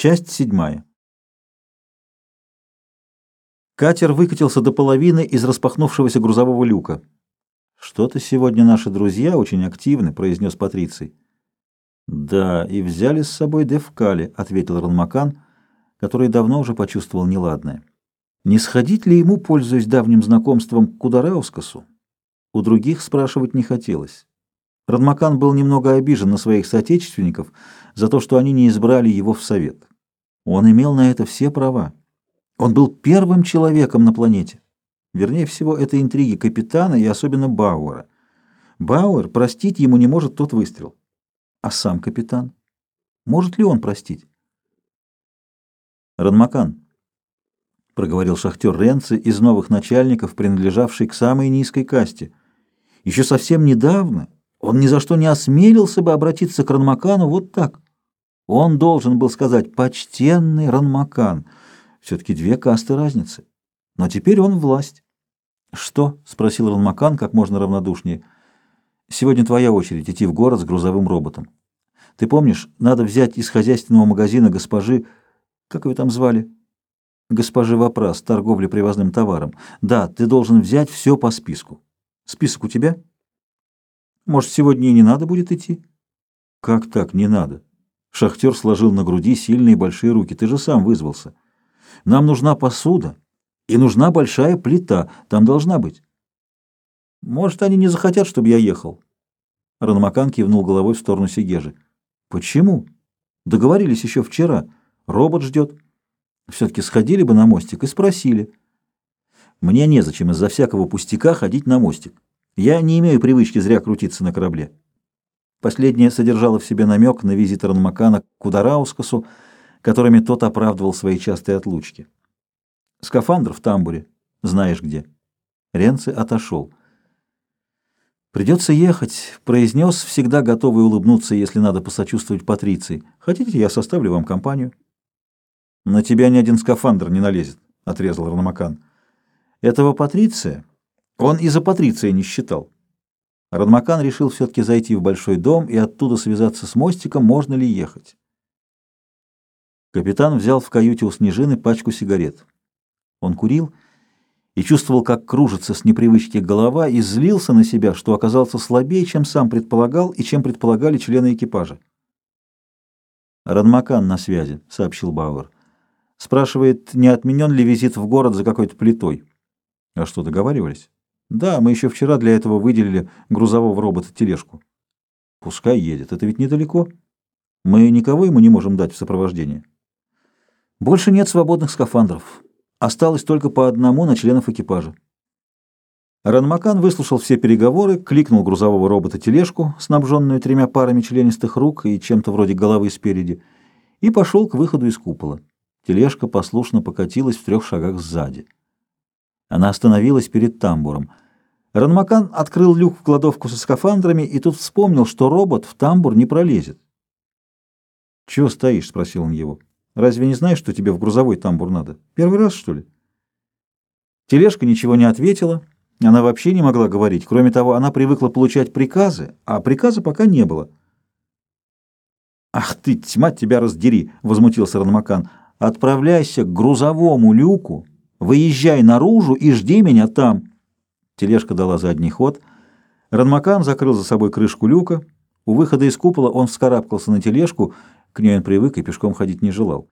Часть седьмая. Катер выкатился до половины из распахнувшегося грузового люка. «Что-то сегодня наши друзья очень активны», — произнес Патриций. «Да, и взяли с собой Девкали», — ответил Ранмакан, который давно уже почувствовал неладное. «Не сходить ли ему, пользуясь давним знакомством, к Кудареускасу?» У других спрашивать не хотелось. Радмакан был немного обижен на своих соотечественников за то, что они не избрали его в совет. Он имел на это все права. Он был первым человеком на планете. Вернее всего, это интриги капитана и особенно Бауэра. Бауэр простить ему не может тот выстрел. А сам капитан? Может ли он простить? Радмакан, проговорил шахтер Ренци из новых начальников, принадлежавший к самой низкой касте. Еще совсем недавно он ни за что не осмелился бы обратиться к Ранмакану вот так. Он должен был сказать «почтенный Ранмакан». Все-таки две касты разницы. Но теперь он власть. «Что?» — спросил Ранмакан как можно равнодушнее. «Сегодня твоя очередь идти в город с грузовым роботом. Ты помнишь, надо взять из хозяйственного магазина госпожи... Как ее там звали?» «Госпожи Вопрос, торговля привозным товаром. Да, ты должен взять все по списку. Список у тебя?» Может, сегодня и не надо будет идти? Как так не надо? Шахтер сложил на груди сильные большие руки. Ты же сам вызвался. Нам нужна посуда и нужна большая плита. Там должна быть. Может, они не захотят, чтобы я ехал? Ранмакан кивнул головой в сторону Сигежи. Почему? Договорились еще вчера. Робот ждет. Все-таки сходили бы на мостик и спросили. Мне незачем из-за всякого пустяка ходить на мостик. Я не имею привычки зря крутиться на корабле. Последнее содержало в себе намек на визит Ранмакана к Кудараускасу, которыми тот оправдывал свои частые отлучки. Скафандр в тамбуре. Знаешь где. Ренци отошел. «Придется ехать», — произнес, всегда готовый улыбнуться, если надо посочувствовать Патриции. «Хотите, я составлю вам компанию?» «На тебя ни один скафандр не налезет», — отрезал Ранмакан. «Этого Патриция он и за Патриция не считал. Радмакан решил все-таки зайти в большой дом и оттуда связаться с мостиком, можно ли ехать. Капитан взял в каюте у Снежины пачку сигарет. Он курил и чувствовал, как кружится с непривычки голова, и злился на себя, что оказался слабее, чем сам предполагал и чем предполагали члены экипажа. «Радмакан на связи», — сообщил Бауэр. «Спрашивает, не отменен ли визит в город за какой-то плитой». «А что, договаривались?» Да, мы еще вчера для этого выделили грузового робота-тележку. Пускай едет, это ведь недалеко. Мы никого ему не можем дать в сопровождение. Больше нет свободных скафандров. Осталось только по одному на членов экипажа. Ранмакан выслушал все переговоры, кликнул грузового робота-тележку, снабженную тремя парами членистых рук и чем-то вроде головы спереди, и пошел к выходу из купола. Тележка послушно покатилась в трех шагах сзади. Она остановилась перед тамбуром. Ранмакан открыл люк в кладовку со скафандрами и тут вспомнил, что робот в тамбур не пролезет. «Чего стоишь?» — спросил он его. «Разве не знаешь, что тебе в грузовой тамбур надо? Первый раз, что ли?» Тележка ничего не ответила. Она вообще не могла говорить. Кроме того, она привыкла получать приказы, а приказа пока не было. «Ах ты, тьма тебя раздери!» — возмутился Ранмакан. «Отправляйся к грузовому люку Выезжай наружу и жди меня там. Тележка дала задний ход. Ранмакан закрыл за собой крышку люка. У выхода из купола он вскарабкался на тележку, к ней он привык и пешком ходить не желал.